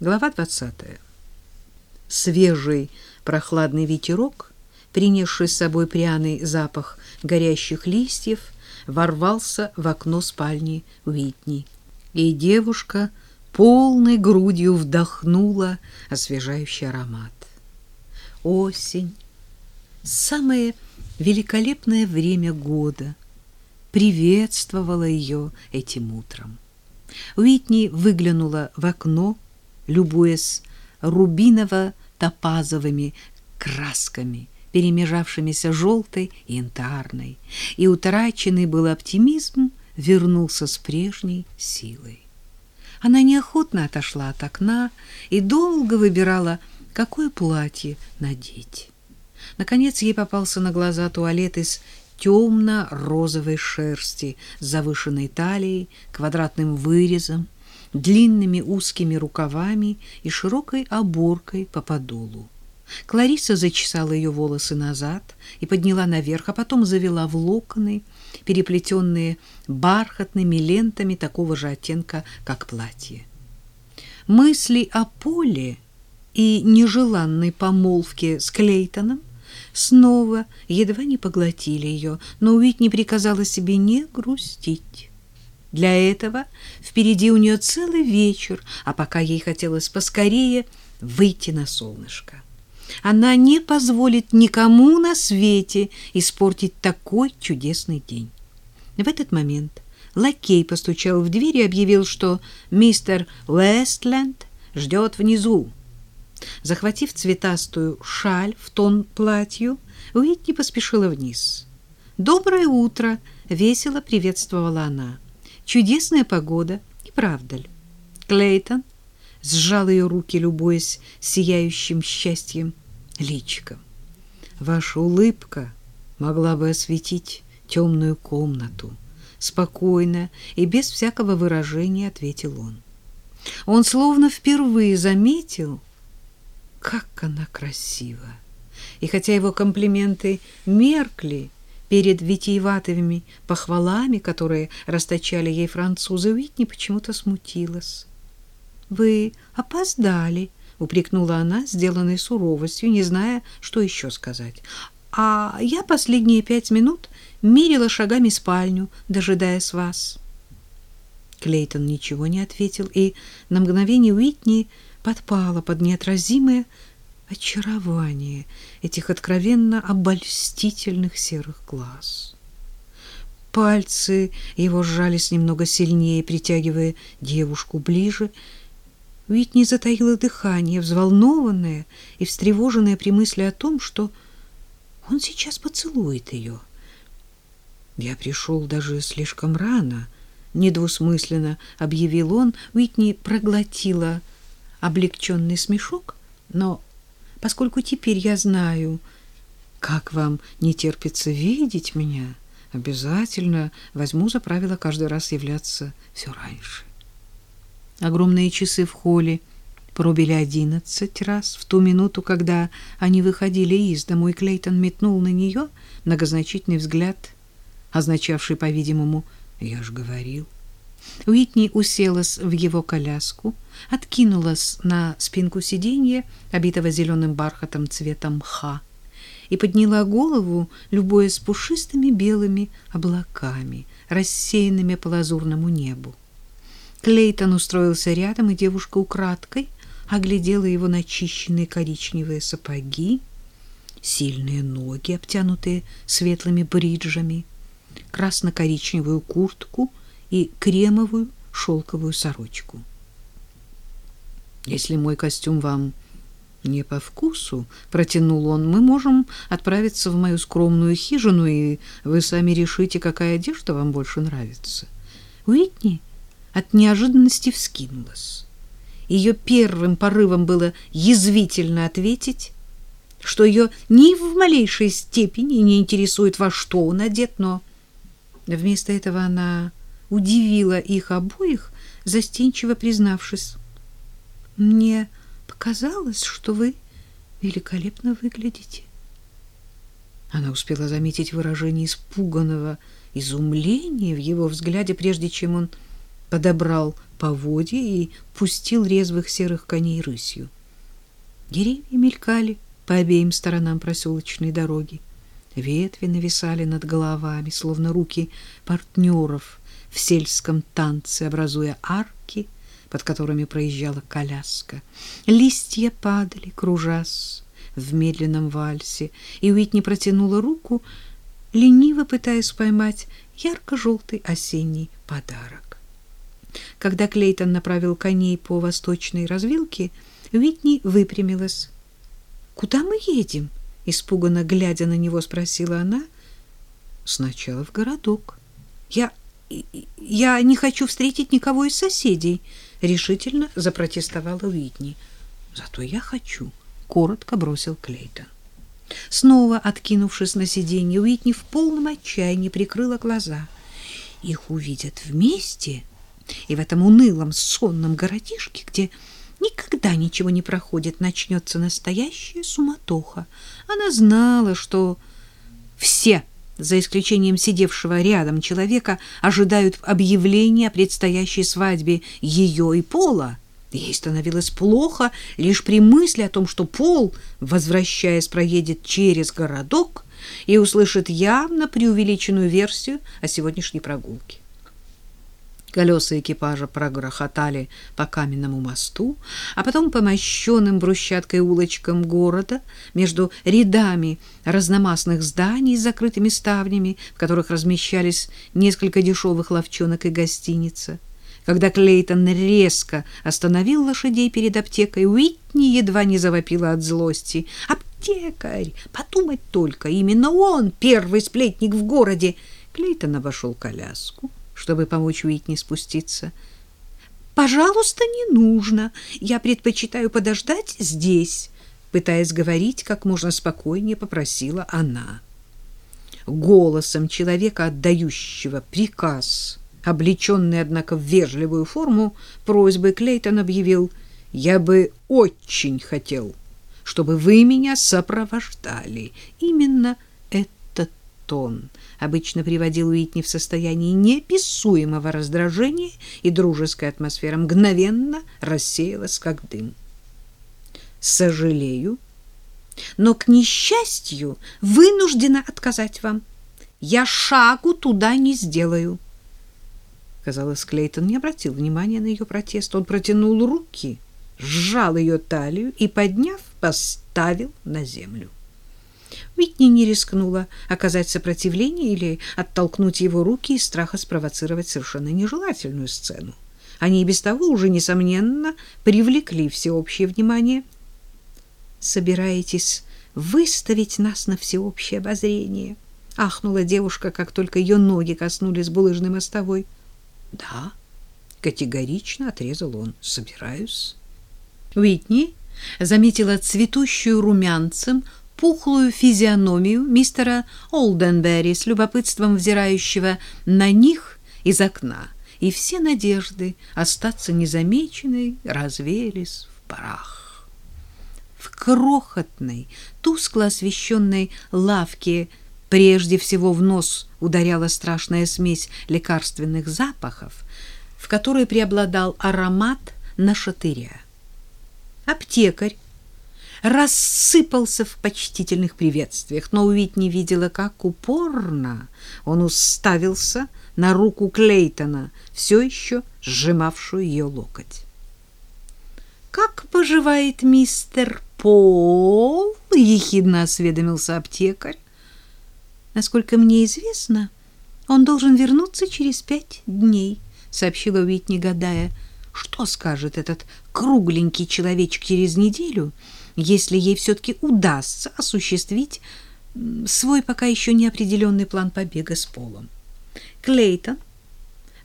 Глава 20. Свежий прохладный ветерок, принесший с собой пряный запах горящих листьев, ворвался в окно спальни Уитни, и девушка полной грудью вдохнула освежающий аромат. Осень, самое великолепное время года, приветствовала ее этим утром. Уитни выглянула в окно, любуясь рубиново-топазовыми красками, перемежавшимися желтой и янтарной, и утраченный был оптимизм вернулся с прежней силой. Она неохотно отошла от окна и долго выбирала, какое платье надеть. Наконец ей попался на глаза туалет из темно-розовой шерсти с завышенной талией, квадратным вырезом, длинными узкими рукавами и широкой оборкой по подолу. Клариса зачесала ее волосы назад и подняла наверх, а потом завела в локоны, переплетенные бархатными лентами такого же оттенка, как платье. Мысли о Поле и нежеланной помолвке с Клейтоном снова едва не поглотили ее, но Уитни приказала себе не грустить. Для этого впереди у нее целый вечер, а пока ей хотелось поскорее выйти на солнышко. Она не позволит никому на свете испортить такой чудесный день. В этот момент лакей постучал в дверь и объявил, что мистер Уэстленд ждет внизу. Захватив цветастую шаль в тон платью, Уитни поспешила вниз. «Доброе утро!» — весело приветствовала она. «Чудесная погода, не правда ли?» Клейтон сжал ее руки, любуясь сияющим счастьем личиком. «Ваша улыбка могла бы осветить темную комнату», — спокойно и без всякого выражения ответил он. Он словно впервые заметил, как она красива. И хотя его комплименты меркли перед витиеватыми похвалами, которые расточали ей французы, Уитни почему-то смутилась. «Вы опоздали», — упрекнула она, сделанной суровостью, не зная, что еще сказать. «А я последние пять минут мерила шагами спальню, дожидаясь вас». Клейтон ничего не ответил, и на мгновение Уитни подпала под неотразимое очарование этих откровенно обольстительных серых глаз. Пальцы его сжались немного сильнее, притягивая девушку ближе. Уитни затаила дыхание, взволнованная и встревоженная при мысли о том, что он сейчас поцелует ее. Я пришел даже слишком рано, недвусмысленно объявил он. Уитни проглотила облегченный смешок, но поскольку теперь я знаю, как вам не терпится видеть меня, обязательно возьму за правило каждый раз являться все раньше. Огромные часы в холле пробили одиннадцать раз в ту минуту, когда они выходили из дому, и Клейтон метнул на нее многозначительный взгляд, означавший, по-видимому, «я ж говорил». Уитни уселась в его коляску, откинулась на спинку сиденья, обитого зеленым бархатом цвета мха, и подняла голову, любуясь пушистыми белыми облаками, рассеянными по лазурному небу. Клейтон устроился рядом, и девушка украдкой оглядела его начищенные коричневые сапоги, сильные ноги, обтянутые светлыми бриджами, красно-коричневую куртку и кремовую шелковую сорочку. Если мой костюм вам не по вкусу, протянул он, мы можем отправиться в мою скромную хижину, и вы сами решите, какая одежда вам больше нравится. Уитни от неожиданности вскинулась. Ее первым порывом было язвительно ответить, что ее ни в малейшей степени не интересует, во что он одет, но вместо этого она удивила их обоих, застенчиво признавшись. «Мне показалось, что вы великолепно выглядите». Она успела заметить выражение испуганного изумления в его взгляде, прежде чем он подобрал поводья и пустил резвых серых коней рысью. Деревья мелькали по обеим сторонам проселочной дороги. Ветви нависали над головами, словно руки партнеров в сельском танце, образуя арки, под которыми проезжала коляска. Листья падали, кружась в медленном вальсе, и Уитни протянула руку, лениво пытаясь поймать ярко-желтый осенний подарок. Когда Клейтон направил коней по восточной развилке, Уитни выпрямилась. «Куда мы едем?» испуганно глядя на него, спросила она. Сначала в городок. Я я не хочу встретить никого из соседей, решительно запротестовала Уитни. Зато я хочу, коротко бросил Клейтон. Снова откинувшись на сиденье, Уитни в полном отчаянии прикрыла глаза. Их увидят вместе, и в этом унылом сонном городишке, где никогда ничего не проходит, начнется настоящая суматоха. Она знала, что все, за исключением сидевшего рядом человека, ожидают объявления о предстоящей свадьбе ее и Пола. Ей становилось плохо лишь при мысли о том, что Пол, возвращаясь, проедет через городок и услышит явно преувеличенную версию о сегодняшней прогулке. Колеса экипажа прогрохотали по каменному мосту, а потом по мощенным брусчаткой улочкам города между рядами разномастных зданий с закрытыми ставнями, в которых размещались несколько дешевых ловчонок и гостиница. Когда Клейтон резко остановил лошадей перед аптекой, Уитни едва не завопила от злости. «Аптекарь! Подумать только! Именно он, первый сплетник в городе!» Клейтон обошел коляску чтобы помочь Уитни спуститься. «Пожалуйста, не нужно. Я предпочитаю подождать здесь», пытаясь говорить как можно спокойнее, попросила она. Голосом человека, отдающего приказ, облеченный, однако, в вежливую форму, просьбы Клейтон объявил «Я бы очень хотел, чтобы вы меня сопровождали». Именно этот тон обычно приводил Уитни в состояние неописуемого раздражения, и дружеская атмосфера мгновенно рассеялась, как дым. «Сожалею, но, к несчастью, вынуждена отказать вам. Я шагу туда не сделаю». Казалось, Клейтон не обратил внимания на ее протест. Он протянул руки, сжал ее талию и, подняв, поставил на землю. Витни не рискнула оказать сопротивление или оттолкнуть его руки из страха спровоцировать совершенно нежелательную сцену. Они и без того уже, несомненно, привлекли всеобщее внимание. «Собираетесь выставить нас на всеобщее обозрение?» — ахнула девушка, как только ее ноги коснулись булыжной мостовой. «Да», — категорично отрезал он, — «собираюсь». Уитни заметила цветущую румянцем пухлую физиономию мистера Олденберри с любопытством взирающего на них из окна, и все надежды остаться незамеченной развеялись в парах. В крохотной, тускло освещенной лавке прежде всего в нос ударяла страшная смесь лекарственных запахов, в которой преобладал аромат нашатыря. Аптекарь рассыпался в почтительных приветствиях, но Уитни видела, как упорно он уставился на руку Клейтона, все еще сжимавшую ее локоть. «Как поживает мистер Пол?» — ехидно осведомился аптекарь. «Насколько мне известно, он должен вернуться через пять дней», — сообщила Уитни, гадая. «Что скажет этот кругленький человечек через неделю?» Если ей все-таки удастся осуществить свой пока еще неопределенный план побега с Полом. Клейтон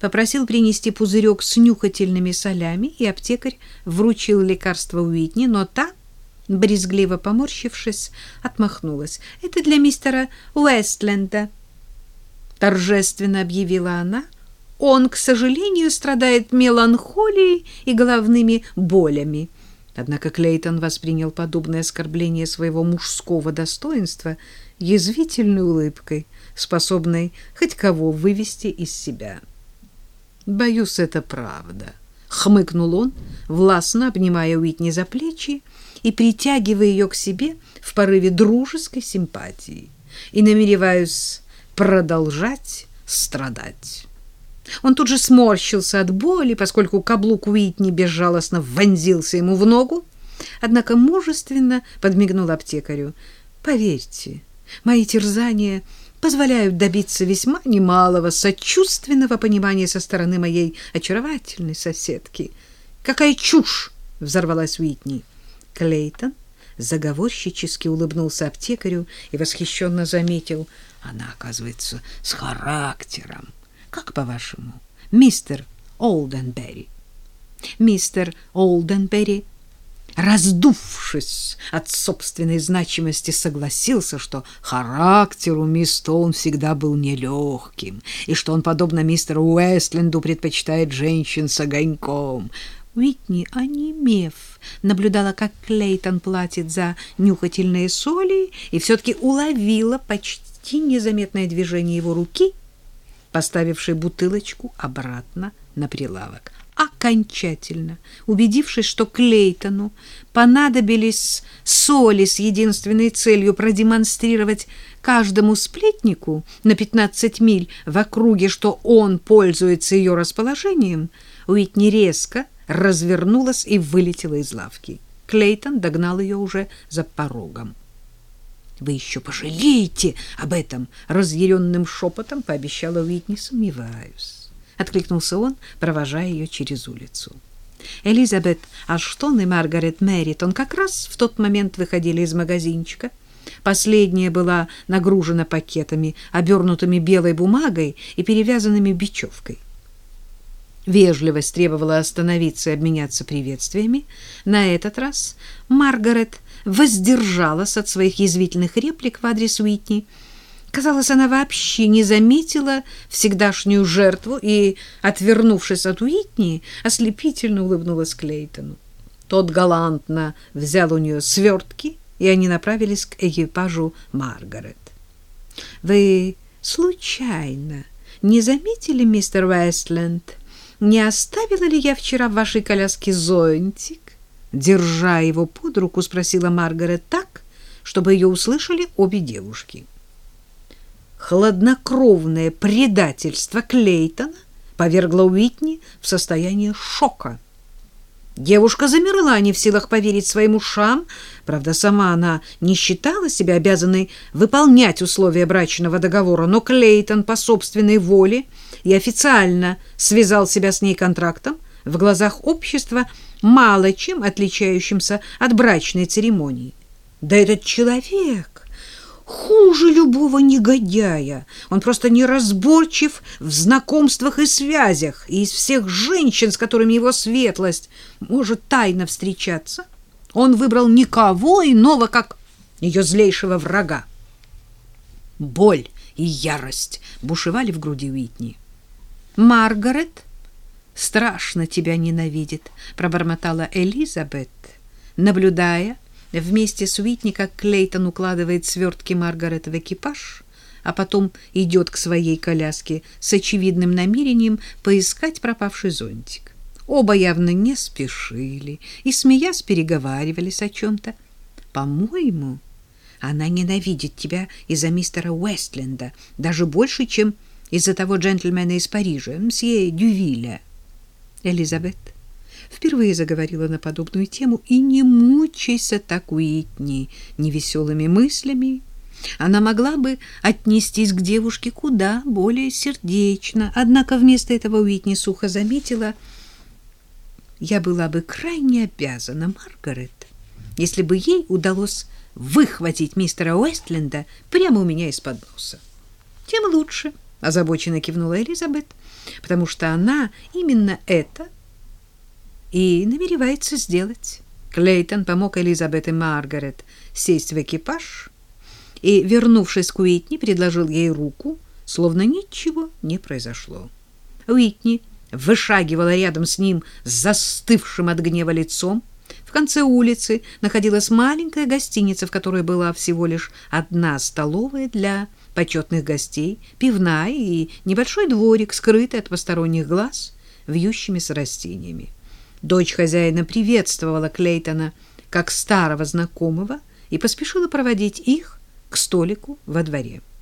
попросил принести пузырек с нюхательными солями, и аптекарь вручил лекарство Уитни, но та, брезгливо поморщившись, отмахнулась. «Это для мистера Уэстленда», — торжественно объявила она. «Он, к сожалению, страдает меланхолией и головными болями». Однако Клейтон воспринял подобное оскорбление своего мужского достоинства язвительной улыбкой, способной хоть кого вывести из себя. «Боюсь, это правда», — хмыкнул он, властно обнимая Уитни за плечи и притягивая ее к себе в порыве дружеской симпатии. И намереваюсь продолжать страдать. Он тут же сморщился от боли, поскольку каблук Уитни безжалостно вонзился ему в ногу, однако мужественно подмигнул аптекарю. «Поверьте, мои терзания позволяют добиться весьма немалого сочувственного понимания со стороны моей очаровательной соседки». «Какая чушь!» — взорвалась Уитни. Клейтон заговорщически улыбнулся аптекарю и восхищенно заметил, она, оказывается, с характером. Как по-вашему, мистер Олденберри? Мистер Олденберри, раздувшись от собственной значимости, согласился, что характер у мисс Стоун всегда был нелегким, и что он, подобно мистеру Уэстленду, предпочитает женщин с огоньком. Уитни, онемев, наблюдала, как Клейтон платит за нюхательные соли, и все-таки уловила почти незаметное движение его руки — поставивший бутылочку обратно на прилавок. Окончательно убедившись, что Клейтону понадобились соли с единственной целью продемонстрировать каждому сплетнику на 15 миль в округе, что он пользуется ее расположением, Уитни резко развернулась и вылетела из лавки. Клейтон догнал ее уже за порогом. Вы еще пожалеете об этом, разъяренным шепотом пообещала Уитни, сомневаюсь. Откликнулся он, провожая ее через улицу. Элизабет Аштон и Маргарет Мэритон как раз в тот момент выходили из магазинчика. Последняя была нагружена пакетами, обернутыми белой бумагой и перевязанными бечевкой. Вежливость требовала остановиться и обменяться приветствиями. На этот раз Маргарет воздержалась от своих язвительных реплик в адрес Уитни. Казалось, она вообще не заметила всегдашнюю жертву и, отвернувшись от Уитни, ослепительно улыбнулась Клейтону. Тот галантно взял у нее свертки, и они направились к экипажу Маргарет. «Вы случайно не заметили, мистер Вестленд, не оставила ли я вчера в вашей коляске зонтик?» Держа его под руку, спросила Маргарет так, чтобы ее услышали обе девушки. Хладнокровное предательство Клейтона повергло Уитни в состояние шока. Девушка замерла, не в силах поверить своим ушам. Правда, сама она не считала себя обязанной выполнять условия брачного договора, но Клейтон по собственной воле и официально связал себя с ней контрактом в глазах общества – мало чем отличающимся от брачной церемонии. Да этот человек хуже любого негодяя. Он просто неразборчив в знакомствах и связях, и из всех женщин, с которыми его светлость может тайно встречаться, он выбрал никого иного, как ее злейшего врага. Боль и ярость бушевали в груди Уитни. Маргарет страшно тебя ненавидит, пробормотала Элизабет, наблюдая вместе с Уитни, как Клейтон укладывает свертки Маргарет в экипаж, а потом идет к своей коляске с очевидным намерением поискать пропавший зонтик. Оба явно не спешили и, смеясь, переговаривались о чем-то. «По-моему, она ненавидит тебя из-за мистера Уэстленда, даже больше, чем из-за того джентльмена из Парижа, мсье Дювиля». Элизабет впервые заговорила на подобную тему, и не мучайся так, Уитни, невеселыми мыслями. Она могла бы отнестись к девушке куда более сердечно, однако вместо этого Уитни сухо заметила, «Я была бы крайне обязана, Маргарет, если бы ей удалось выхватить мистера Уэстленда прямо у меня из-под носа. Тем лучше, — озабоченно кивнула Элизабет, — потому что она именно это и намеревается сделать. Клейтон помог Элизабет и Маргарет сесть в экипаж и, вернувшись к Уитни, предложил ей руку, словно ничего не произошло. Уитни вышагивала рядом с ним застывшим от гнева лицом. В конце улицы находилась маленькая гостиница, в которой была всего лишь одна столовая для почетных гостей, пивная и небольшой дворик, скрытый от посторонних глаз вьющимися растениями. Дочь хозяина приветствовала Клейтона как старого знакомого и поспешила проводить их к столику во дворе.